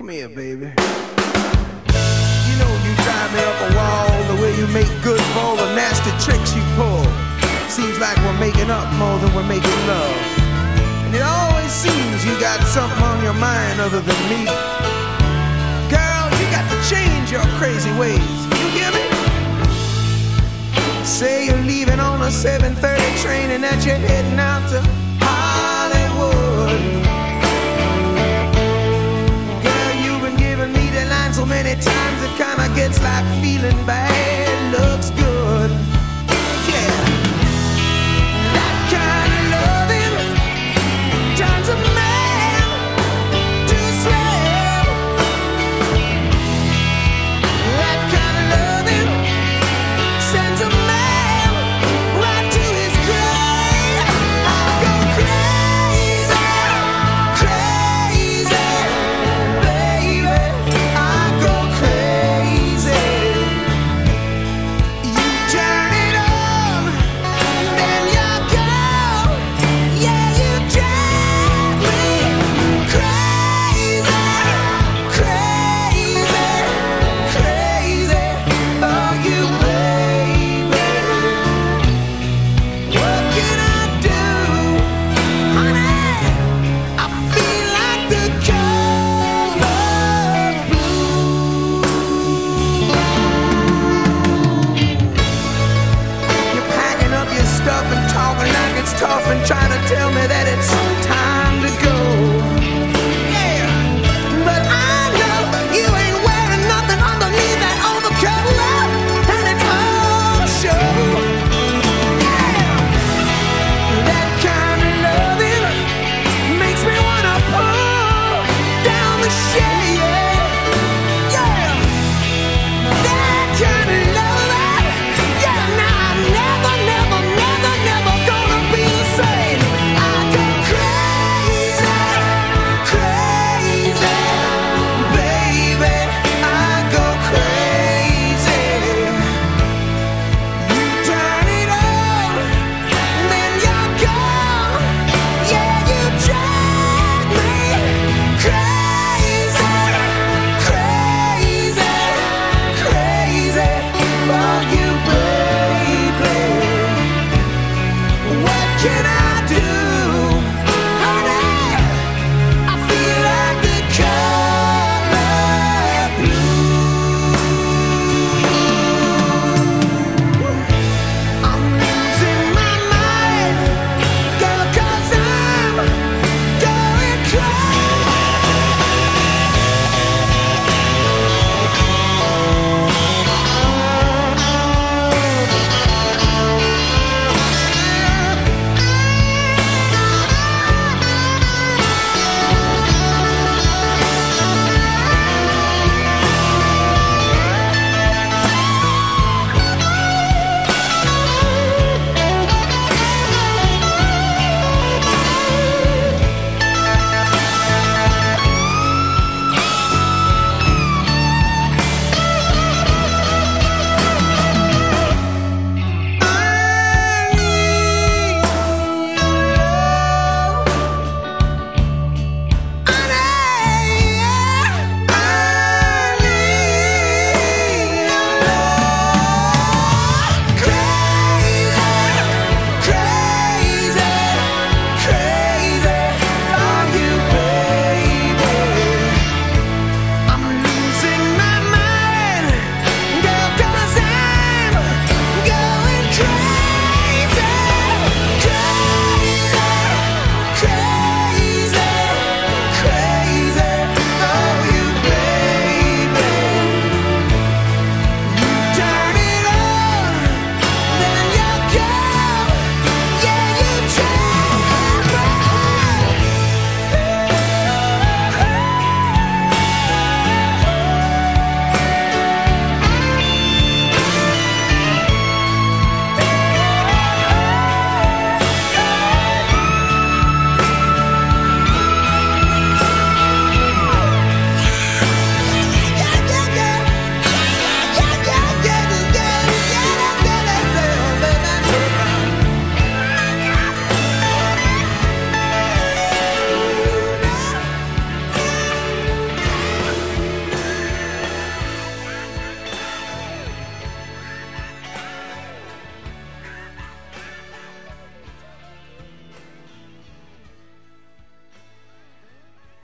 Come here, baby. You know you drive me up a wall the way you make good for all the nasty tricks you pull. Seems like we're making up more than we're making love. And it always seems you got something on your mind other than me. Girl, you got to change your crazy ways. You hear me? Say you're leaving on a 7:30 train and that you're heading out to Hollywood. Like feeling bad. and trying to tell me that it's